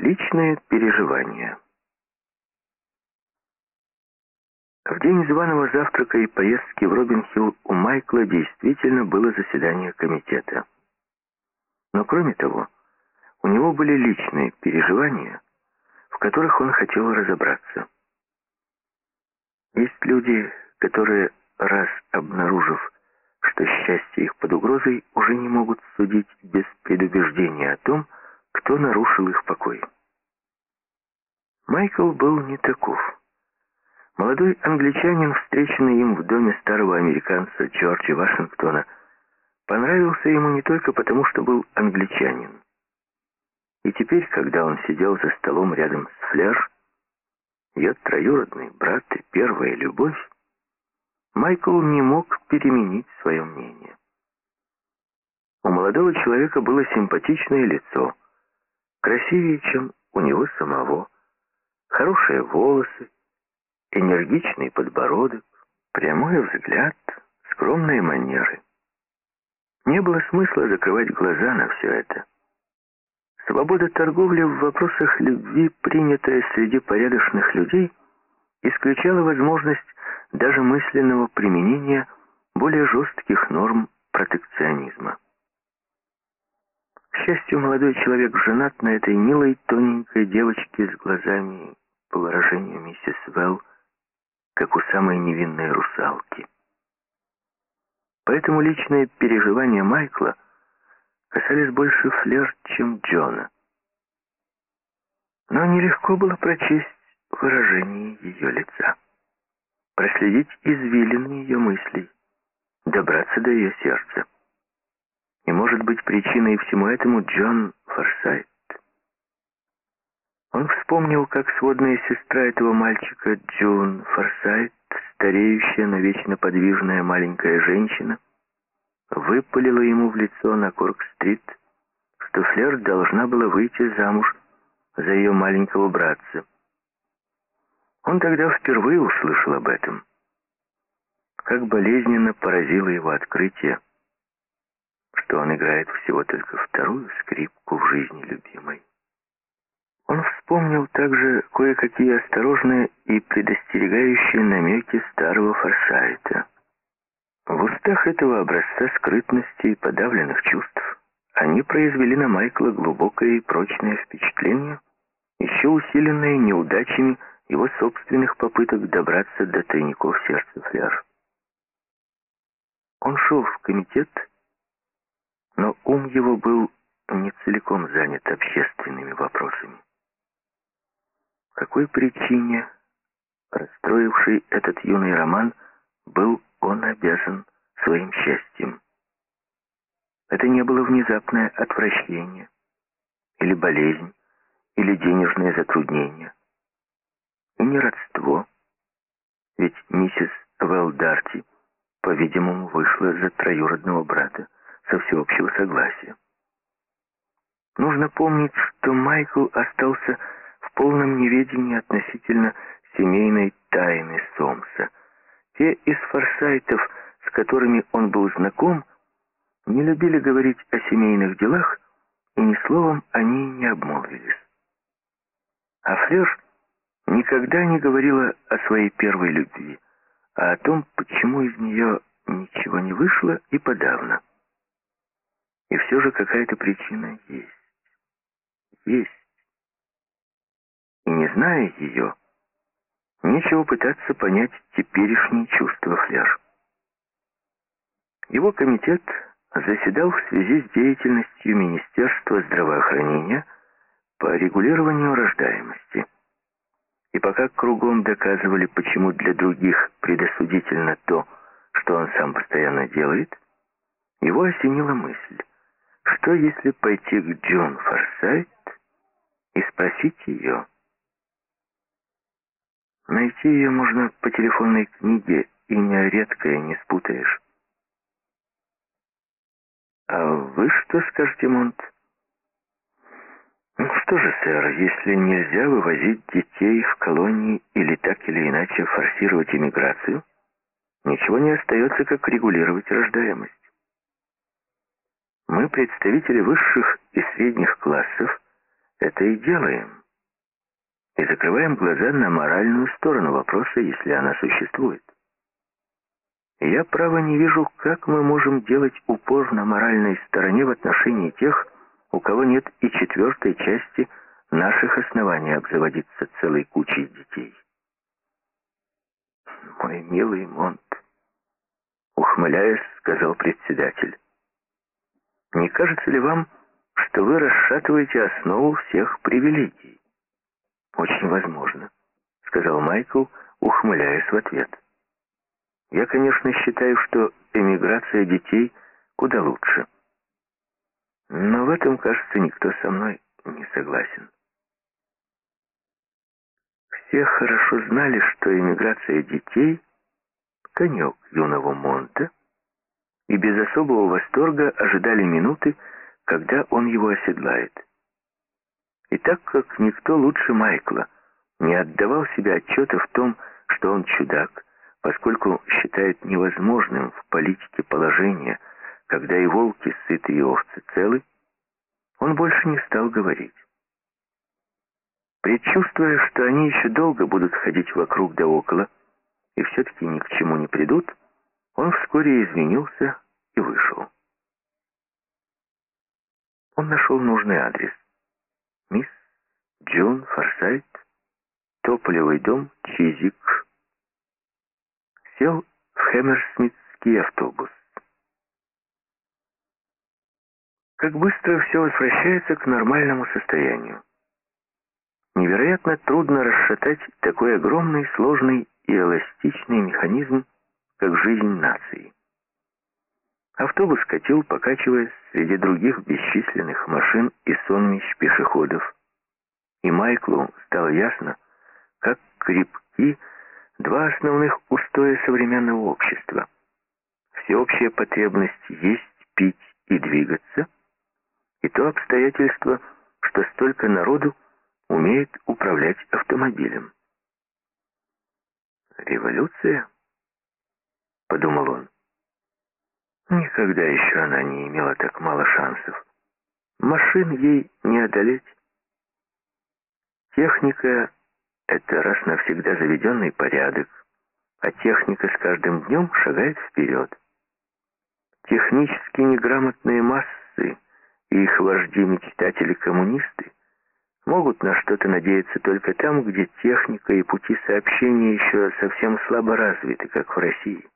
Личные переживания. В день званого завтрака и поездки в Робинхилл у Майкла действительно было заседание комитета. Но кроме того, у него были личные переживания, в которых он хотел разобраться. Есть люди, которые, раз обнаружив, что счастье их под угрозой, уже не могут судить без предубеждения о том, кто нарушил их покой. Майкл был не таков. Молодой англичанин, встреченный им в доме старого американца Джорджа Вашингтона, понравился ему не только потому, что был англичанин. И теперь, когда он сидел за столом рядом с Флер, ее троюродный брат и первая любовь, Майкл не мог переменить свое мнение. У молодого человека было симпатичное лицо, красивее, чем у него самого, хорошие волосы, энергичный подбородок, прямой взгляд, скромные манеры. Не было смысла закрывать глаза на все это. Свобода торговли в вопросах любви, принятая среди порядочных людей, исключала возможность даже мысленного применения более жестких норм протекционизма. К счастью, молодой человек женат на этой милой тоненькой девочке с глазами, по выражению миссис Велл, как у самой невинной русалки. Поэтому личные переживания Майкла касались больше Флер, чем Джона. Но нелегко было прочесть выражение ее лица, проследить извилины ее мыслей, добраться до ее сердца. И, может быть, причиной всему этому Джон Форсайт. Он вспомнил, как сводная сестра этого мальчика, Джун Форсайт, стареющая, но вечно подвижная маленькая женщина, выпалила ему в лицо на Корк-стрит, что Флер должна была выйти замуж за ее маленького братца. Он тогда впервые услышал об этом. Как болезненно поразило его открытие, что он играет всего только вторую скрипку в жизни любимой. Он вспомнил также кое-какие осторожные и предостерегающие намеки старого Форсайта. В устах этого образца скрытности и подавленных чувств они произвели на Майкла глубокое и прочное впечатление, еще усиленное неудачами его собственных попыток добраться до тайников сердца Фляж. Он шел в комитет, но ум его был не целиком занят общественными вопросами. Какой причине, расстроивший этот юный роман, был он обязан своим счастьем. Это не было внезапное отвращение, или болезнь, или денежное затруднение, и не родство, ведь миссис Велдарти, по-видимому, вышла за троюродного брата со всеобщего согласия. Нужно помнить, что Майкл остался в полном неведении относительно семейной тайны Сомса. Те из форсайтов, с которыми он был знаком, не любили говорить о семейных делах, и ни словом они не обмолвились. А Флеш никогда не говорила о своей первой любви, а о том, почему из нее ничего не вышло и подавно. И все же какая-то причина есть. Есть и не зная ее, нечего пытаться понять теперешние чувства Фляж. Его комитет заседал в связи с деятельностью Министерства здравоохранения по регулированию рождаемости. И пока кругом доказывали, почему для других предосудительно то, что он сам постоянно делает, его осенила мысль, что если пойти к Джон Форсайт и спросить ее, Найти ее можно по телефонной книге, имя редкое, не спутаешь. А вы что скажете, Монт? Ну что же, сэр, если нельзя вывозить детей в колонии или так или иначе форсировать иммиграцию, ничего не остается, как регулировать рождаемость. Мы, представители высших и средних классов, это и делаем. И закрываем глаза на моральную сторону вопроса, если она существует. Я, право, не вижу, как мы можем делать упор на моральной стороне в отношении тех, у кого нет и четвертой части наших оснований обзаводиться целой кучей детей. «Мой милый Монт», — ухмыляясь, сказал председатель, «не кажется ли вам, что вы расшатываете основу всех привилегий?» «Очень возможно», — сказал Майкл, ухмыляясь в ответ. Я, конечно, считаю, что эмиграция детей куда лучше. Но в этом, кажется, никто со мной не согласен. Все хорошо знали, что эмиграция детей — конек юного Монта, и без особого восторга ожидали минуты, когда он его оседлает. И так как никто лучше Майкла не отдавал себе отчета в том, что он чудак, поскольку считает невозможным в политике положение, когда и волки сыты, и овцы целы, он больше не стал говорить. Предчувствуя, что они еще долго будут ходить вокруг да около, и все-таки ни к чему не придут, он вскоре изменился и вышел. Он нашел нужный адрес. Мисс Джон Форсайт, Тополевый дом, Чизик, сел в Хэмерсмитский автобус. Как быстро все возвращается к нормальному состоянию. Невероятно трудно расшатать такой огромный, сложный и эластичный механизм, как жизнь нации. Автобус катил, покачиваясь среди других бесчисленных машин и сонмищ пешеходов. И Майклу стало ясно, как крепки два основных устоя современного общества. Всеобщая потребность есть, пить и двигаться, и то обстоятельство, что столько народу умеет управлять автомобилем. «Революция?» — подумал он. Никогда еще она не имела так мало шансов. Машин ей не одолеть. Техника это раз навсегда заведенный порядок, а техника с каждым днем шагает вперед. Технически неграмотные массы и их вожди-мечтатели-коммунисты могут на что-то надеяться только там, где техника и пути сообщения еще совсем слабо развиты, как в России.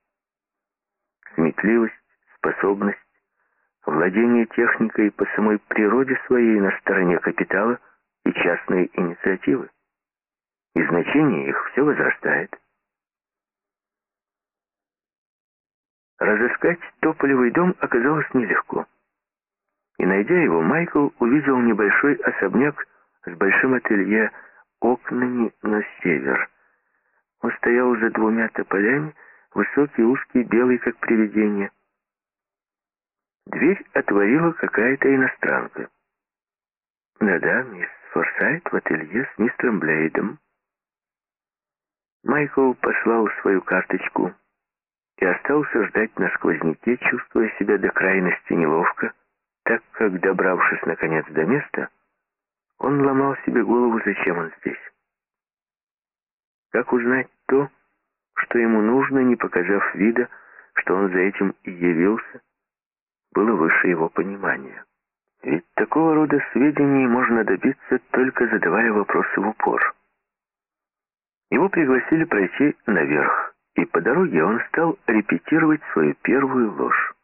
Сметливость, способность, владение техникой по самой природе своей на стороне капитала и частной инициативы и значение их все возрастает. Разыскать тополевый дом оказалось нелегко. И, найдя его, Майкл увидел небольшой особняк с большим ателье окнами на север. Он стоял за двумя тополями, высокий, узкий, белый, как привидение. Дверь отворила какая-то иностранка. «Да-да, мисс Форсайт в ателье с мистером Блейдом», Майкл послал свою карточку и остался ждать на сквозняке, чувствуя себя до крайности неловко, так как, добравшись наконец до места, он ломал себе голову, зачем он здесь. Как узнать то, что ему нужно, не показав вида, что он за этим и явился, было выше его понимания. Ведь такого рода сведений можно добиться, только задавая вопросы в упор. Его пригласили пройти наверх, и по дороге он стал репетировать свою первую ложь.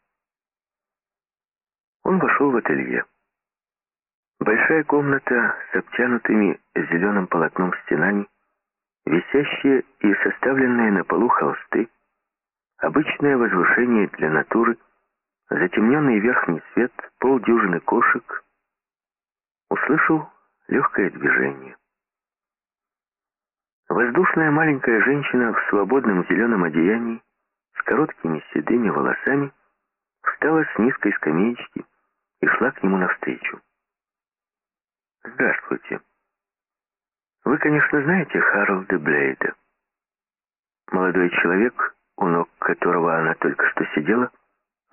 Он вошел в ателье. Большая комната с обтянутыми зеленым полотном стенами, висящие и составленные на полу холсты, обычное возвышение для натуры, затемненный верхний свет, полдюжины кошек. Услышал легкое движение. Воздушная маленькая женщина в свободном зеленом одеянии, с короткими седыми волосами, встала с низкой скамеечки и шла к нему навстречу. «Здравствуйте. Вы, конечно, знаете Харолда Блейда?» Молодой человек, у ног которого она только что сидела,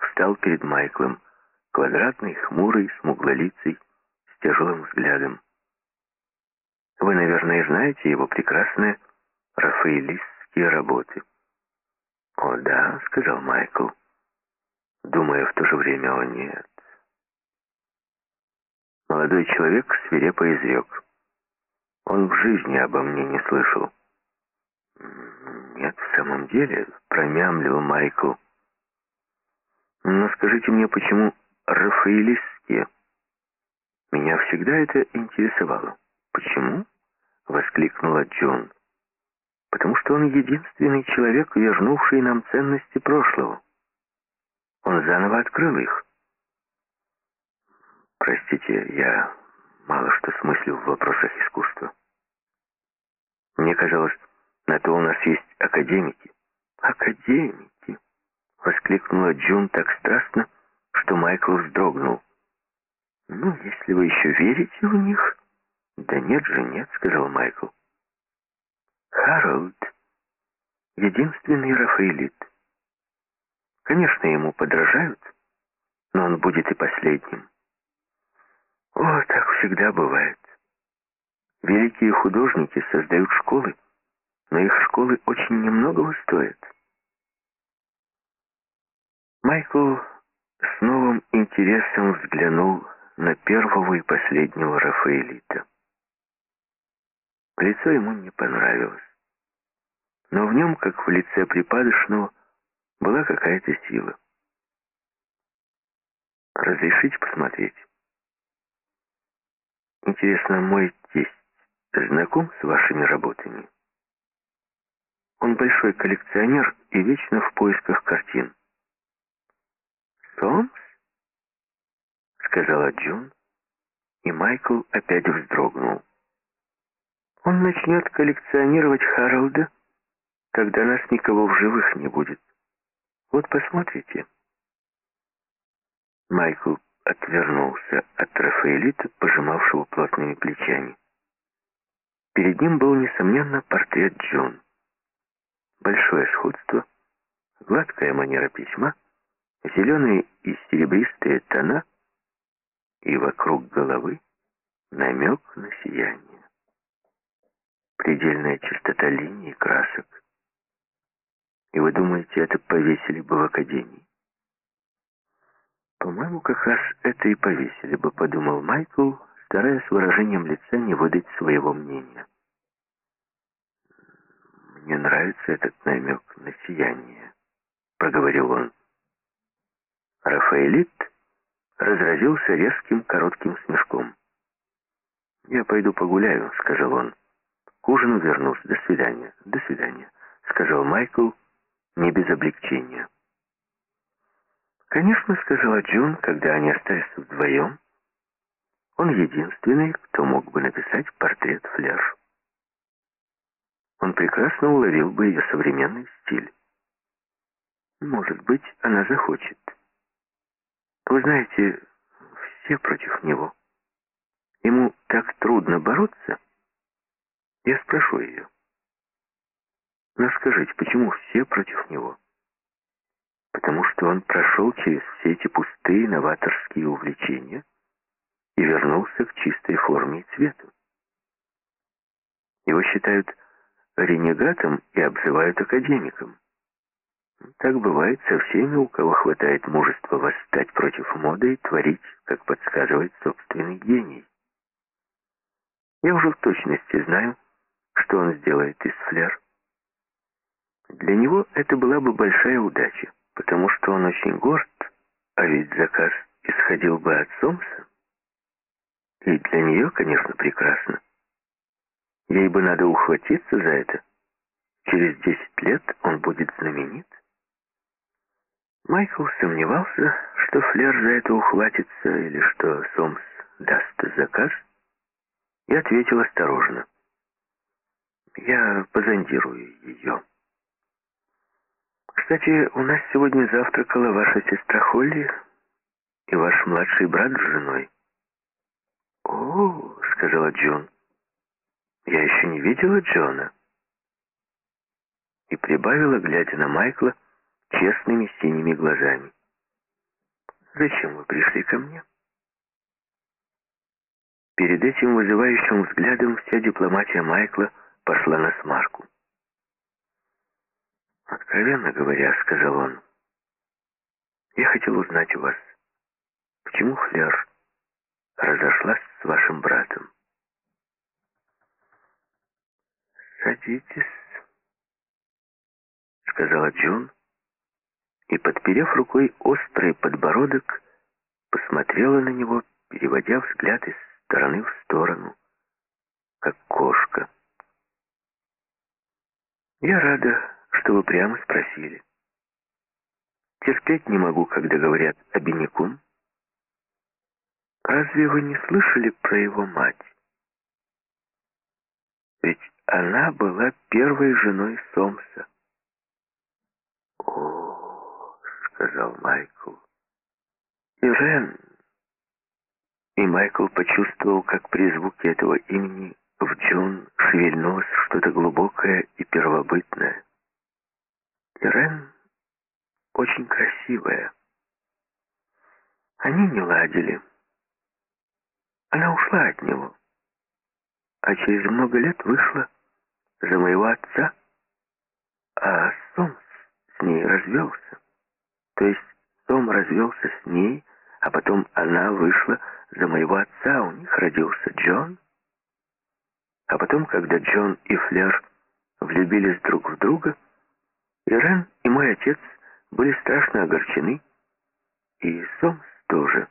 встал перед Майклом, квадратный, хмурый, смуглолицый, с тяжелым взглядом. Вы, наверное, знаете его прекрасные рафаэлистские работы. «О, да», — сказал Майкл, думая в то же время «О, нет». Молодой человек свирепо изрек. Он в жизни обо мне не слышал. «Нет, в самом деле», — промямлил Майкл. «Но скажите мне, почему рафаэлистские?» Меня всегда это интересовало. «Почему?» — воскликнула Джон. «Потому что он единственный человек, вернувший нам ценности прошлого. Он заново открыл их». «Простите, я мало что смыслю в вопросах искусства. Мне казалось, на то у нас есть академики». «Академики!» — воскликнула Джун так страстно, что Майкл вздрогнул. «Ну, если вы еще верите в них...» «Да нет же, нет», — сказал Майкл. «Харолд — единственный Рафаэлит. Конечно, ему подражают, но он будет и последним. О, так всегда бывает. Великие художники создают школы, но их школы очень немногого стоят. Майкл с новым интересом взглянул на первого и последнего Рафаэлита. Лицо ему не понравилось. Но в нем, как в лице припадочного, была какая-то сила. «Разрешите посмотреть?» «Интересно, мой тесть знаком с вашими работами?» Он большой коллекционер и вечно в поисках картин. «Сомс?» — сказала Джун, и Майкл опять вздрогнул. Он начнет коллекционировать Харалда, тогда нас никого в живых не будет. Вот посмотрите. Майкл отвернулся от Рафаэлита, пожимавшего плотными плечами. Перед ним был, несомненно, портрет Джон. Большое сходство, гладкая манера письма, зеленые и серебристые тона, и вокруг головы намек на сияние предельная чистота линий и красок. И вы думаете, это повесили бы в академии? По-моему, как раз это и повесили бы, подумал Майкл, стараясь выражением лица не выдать своего мнения. «Мне нравится этот намек на сияние», — проговорил он. Рафаэлит разразился резким коротким смешком. «Я пойду погуляю», — сказал он. К ужину вернусь. До свидания. До свидания, сказал Майкл не без облегчения. Конечно, сказала Джун, когда они остались вдвоем. Он единственный, кто мог бы написать портрет Флер. Он прекрасно уловил бы ее современный стиль. Может быть, она захочет. Вы знаете, все против него. Ему так трудно бороться, я спрошу ее. Но скажите, почему все против него? Потому что он прошел через все эти пустые новаторские увлечения и вернулся к чистой форме и цвету. Его считают ренегатом и обзывают академиком. Так бывает со всеми, у кого хватает мужества восстать против моды и творить, как подсказывает собственный гений. Я уже в точности знаю, что он сделает из флер. Для него это была бы большая удача, потому что он очень горд, а ведь заказ исходил бы от Сомса. И для нее, конечно, прекрасно. Ей бы надо ухватиться за это. Через десять лет он будет знаменит. Майкл сомневался, что Флер за это ухватится или что Сомс даст заказ, и ответил осторожно. Я позондирую ее. Кстати, у нас сегодня завтракала ваша сестра Холли и ваш младший брат с женой. «О, — сказала Джон, — я еще не видела Джона». И прибавила, глядя на Майкла, честными синими глазами. «Зачем вы пришли ко мне?» Перед этим вызывающим взглядом вся дипломатия Майкла пошла на смарку. «Откровенно говоря», — сказал он, — «я хотел узнать у вас, почему Флер разошлась с вашим братом?» «Садитесь», — сказала Джун, и, подперев рукой острый подбородок, посмотрела на него, переводя взгляд из стороны в сторону, как кошка. «Я рада, что вы прямо спросили. Терпеть не могу, когда говорят о Беникун. Разве вы не слышали про его мать? Ведь она была первой женой Сомса. «О, — сказал Майкл, — Ирен, и Майкл почувствовал, как при звуке этого имени в Джун шевельнулось что-то глубокое и первобытное. Ирен очень красивая. Они не ладили. Она ушла от него, а через много лет вышла за моего отца, а Сомс с ней развелся. То есть Том развелся с ней, а потом она вышла за моего отца, у них родился Джон. А потом, когда Джон и Флер влюбились друг в друга, Ирен и мой отец были страшно огорчены, и Сомс тоже.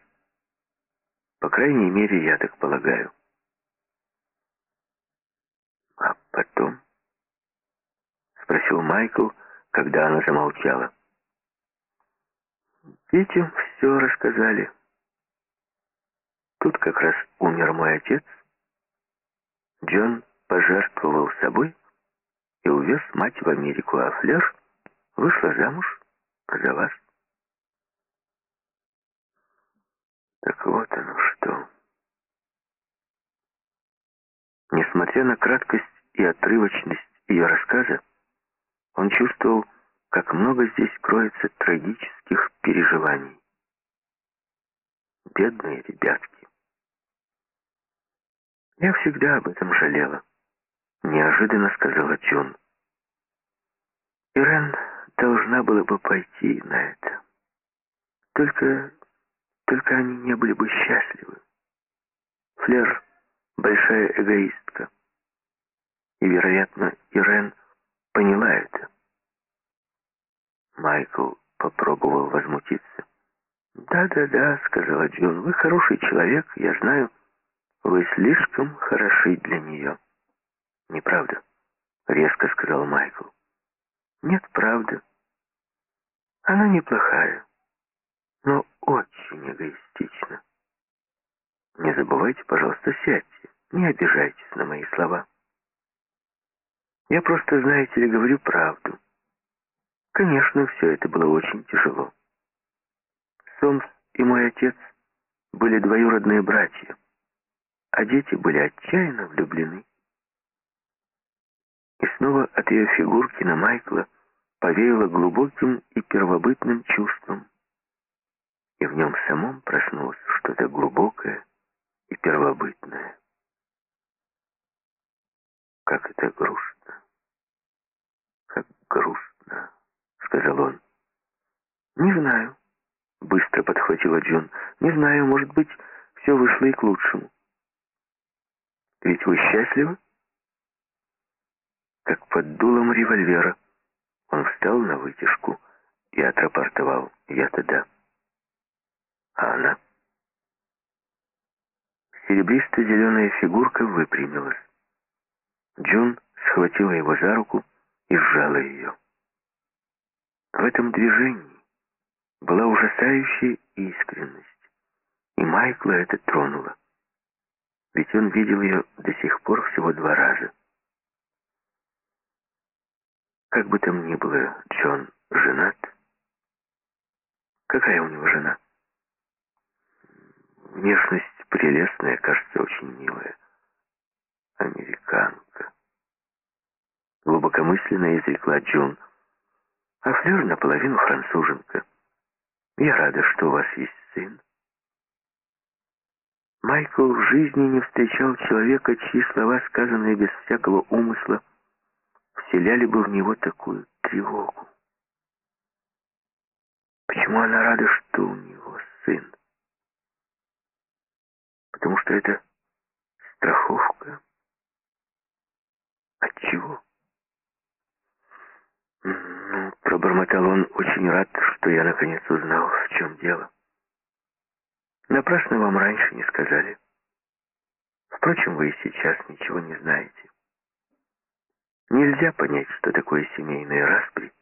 По крайней мере, я так полагаю. А потом? Спросил Майкл, когда она замолчала. Детям все рассказали. Тут как раз умер мой отец. Джон пожертвовал собой и увез мать в Америку, а Флер вышла замуж за вас. Так вот оно что. Несмотря на краткость и отрывочность ее рассказа, он чувствовал, как много здесь кроется трагических переживаний. Бедные ребятки. Я всегда об этом жалела. Неожиданно сказала Джун. Ирен должна была бы пойти на это. Только... только они не были бы счастливы. Флер — большая эгоистка. И, вероятно, Ирен поняла это. Майкл попробовал возмутиться. «Да-да-да», — сказала Джун, — «вы хороший человек, я знаю. Вы слишком хороши для нее». «Неправда», — резко сказал Майкл. «Нет, правда. Она неплохая, но очень эгоистична. Не забывайте, пожалуйста, сядьте, не обижайтесь на мои слова. Я просто, знаете ли, говорю правду». Конечно, все это было очень тяжело. Сомс и мой отец были двоюродные братья, а дети были отчаянно влюблены. И снова от ее фигурки на Майкла повеяло глубоким и первобытным чувством, и в нем самом проснулось что-то глубокое и первобытное. Как это грустно, как грустно сказал он. «Не знаю», — быстро подхватила Джон. «Не знаю, может быть, все вышло и к лучшему». «Ведь вы счастливы?» Как под дулом револьвера он встал на вытяжку и отрапортовал. «Я-то да». А она? Серебристо-зеленая фигурка выпрямилась. Джун схватила его за руку и сжала ее. В этом движении была ужасающая искренность, и Майкла это тронуло. Ведь он видел ее до сих пор всего два раза. Как бы там ни было, Джон женат. Какая у него жена? Внешность прелестная, кажется, очень милая. Американка. Глубокомысленно изрекла Джон, а Флёр наполовину француженка. Я рада, что у вас есть сын. Майкл в жизни не встречал человека, чьи слова, сказанные без всякого умысла, вселяли бы в него такую тревогу. Почему она рада, что у него сын? Потому что это страховка. От чего? Ну, пробормотал он, очень рад, что я наконец узнал, в чем дело. Напрасно вам раньше не сказали. Впрочем, вы и сейчас ничего не знаете. Нельзя понять, что такое семейные распри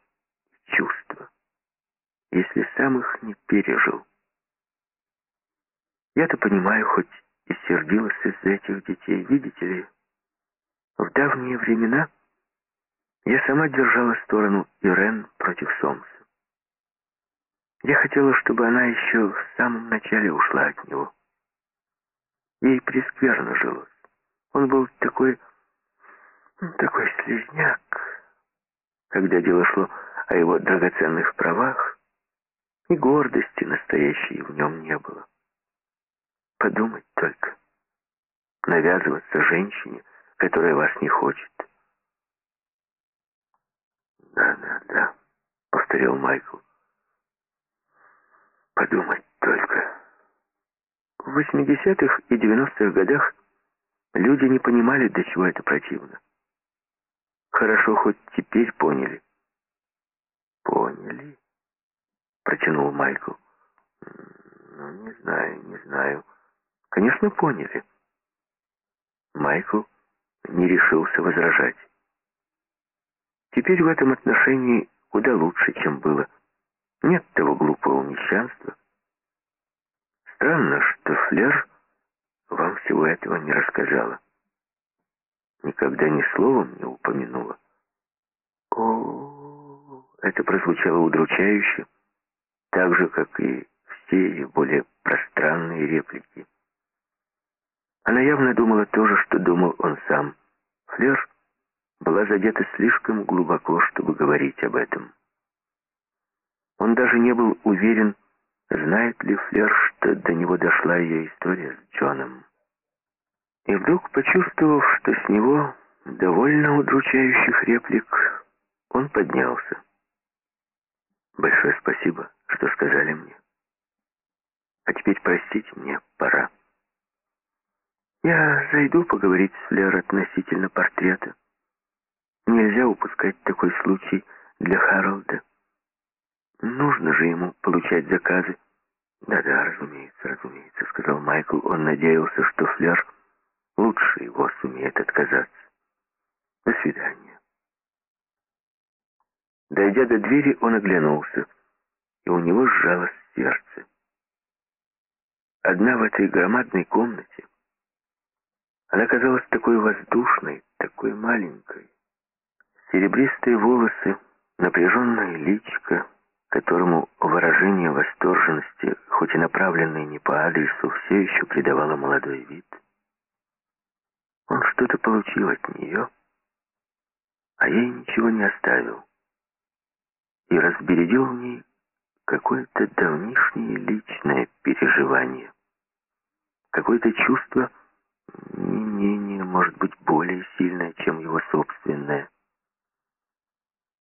чувства, если сам их не пережил. Я-то понимаю, хоть и сердилась из-за этих детей, видите ли, в давние времена я сама держала сторону Ирен против Сомса. Я хотела, чтобы она еще в самом начале ушла от него. Ей прескверно жилось. Он был такой... такой слезняк. Когда дело шло о его драгоценных правах, и гордости настоящей в нем не было. Подумать. Навязываться женщине, которая вас не хочет. «Да, да, да», — повторил Майкл. Подумать только. В 80-х и 90-х годах люди не понимали, до чего это противно. Хорошо, хоть теперь поняли. Поняли? Протянул Майкл. Ну, не знаю, не знаю. Конечно, поняли. Майкл не решился возражать. Теперь в этом отношении куда лучше, чем было. Нет того глупого мещанства. Странно, что Флер вам всего этого не рассказала. Никогда ни словом не упомянула. О, это прозвучало удручающе, так же, как и все более пространные реплики. Она явно думала то же, что думал он сам. Флер была задета слишком глубоко, чтобы говорить об этом. Он даже не был уверен, знает ли Флер, что до него дошла ее история с Джоном. И вдруг, почувствовав, что с него довольно удручающих реплик, он поднялся. «Большое спасибо, что сказали мне. А теперь, простите, мне пора. Я зайду поговорить с Флер относительно портрета. Нельзя упускать такой случай для Харолда. Нужно же ему получать заказы. Да-да, разумеется, разумеется, сказал Майкл. Он надеялся, что Флер лучше его сумеет отказаться. До свидания. Дойдя до двери, он оглянулся, и у него сжалось сердце. Одна в этой громадной комнате. Она казалась такой воздушной, такой маленькой. Серебристые волосы, напряженное личико, которому выражение восторженности, хоть и направленное не по адресу, все еще придавало молодой вид. Он что-то получил от нее, а ей ничего не оставил. И разбередил в ней какое-то давнишнее личное переживание. Какое-то чувство не менее, может быть, более сильное, чем его собственное.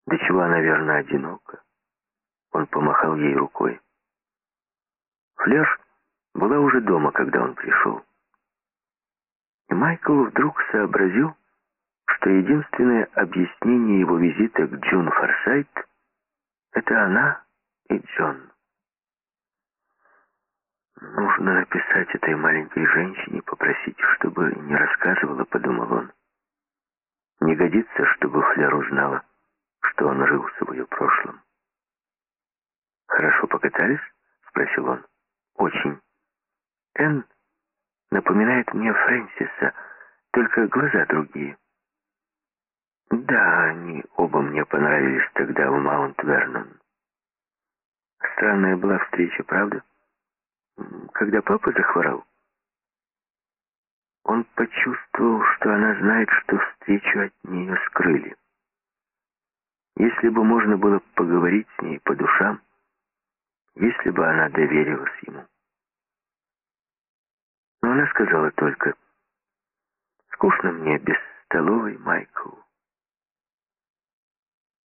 До чего она, верно, одинока. Он помахал ей рукой. Флеш была уже дома, когда он пришел. И Майкл вдруг сообразил, что единственное объяснение его визита к Джун Форсайт — это она и Джон. «Нужно написать этой маленькой женщине, попросить, чтобы не рассказывала», — подумал он. «Не годится, чтобы Флер узнала, что он рылся в ее прошлом». «Хорошо покатались?» — спросил он. «Очень. Энн напоминает мне Фрэнсиса, только глаза другие». «Да, они оба мне понравились тогда в Маунт-Вернон. Странная была встреча, правда? Когда папа захворал?» Он почувствовал, что она знает, что встречу от нее скрыли. Если бы можно было поговорить с ней по душам, если бы она доверилась ему. Но она сказала только, «Скучно мне без столовой, Майк.